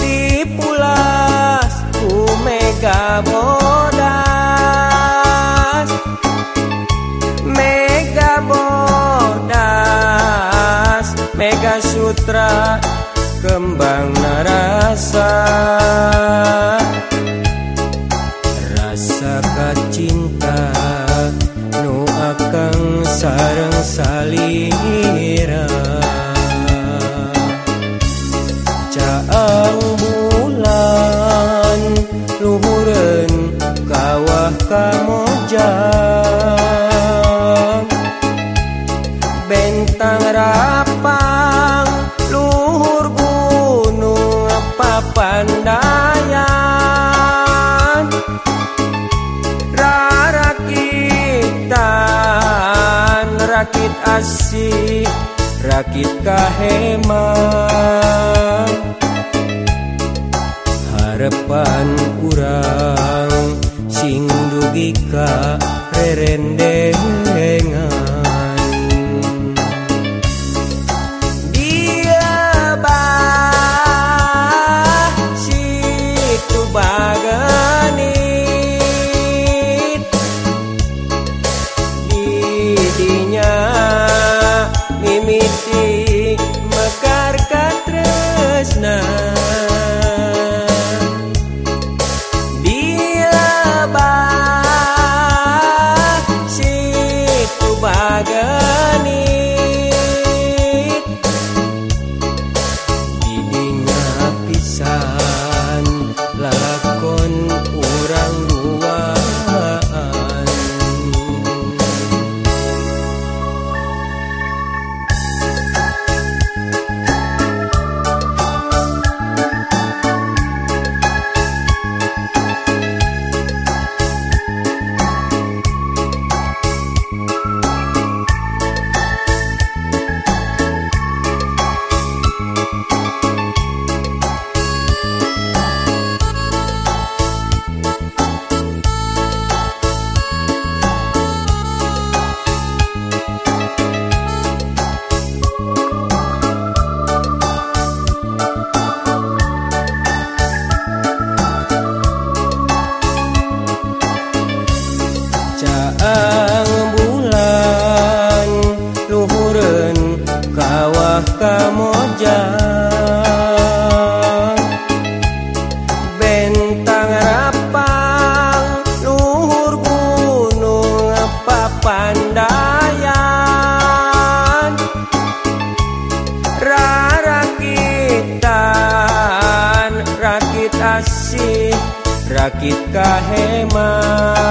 di pulas ku mega bodas. Mega bodas mega sutra kembang narasa rasa kacinta nu akang sarang salib bentang rapang luhur gunung papandayan rarakitan rakit asih rakit kaheman. Harapan kurang sing dugi ka rerendengan caang bulan luhureun kawah kamojang bentang rapang luhur gunung papandayan rarakitan rakit asih rakit kaheman